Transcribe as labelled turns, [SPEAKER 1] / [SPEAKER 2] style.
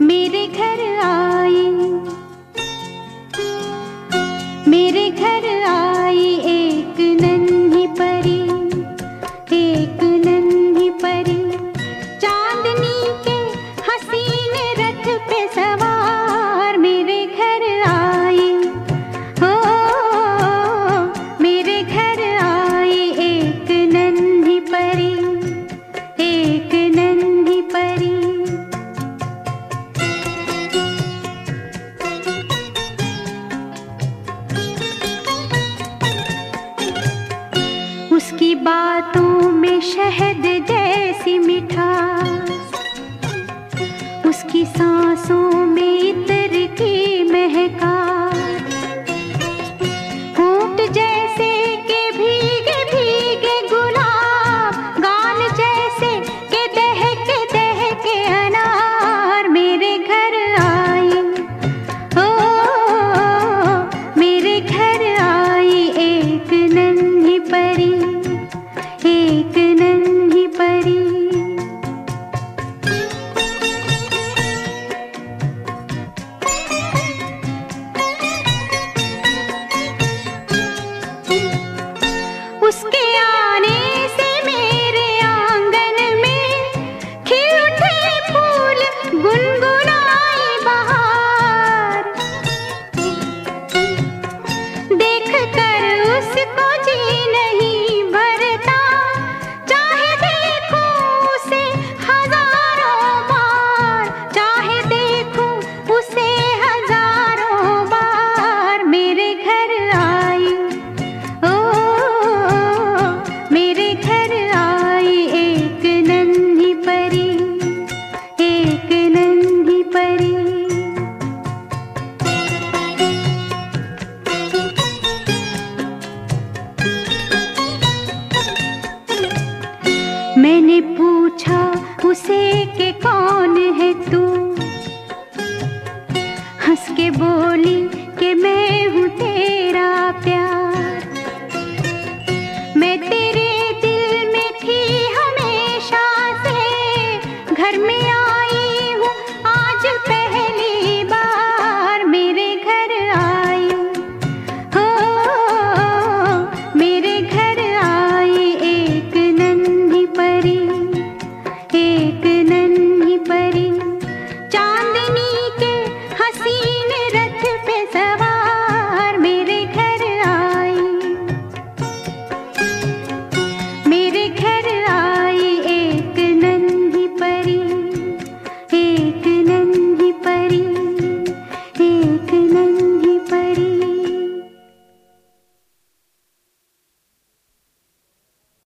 [SPEAKER 1] मेरे घर आ शहद जैसी मिठास। उसकी सांसों मैंने पूछा उसे के कौन है तू?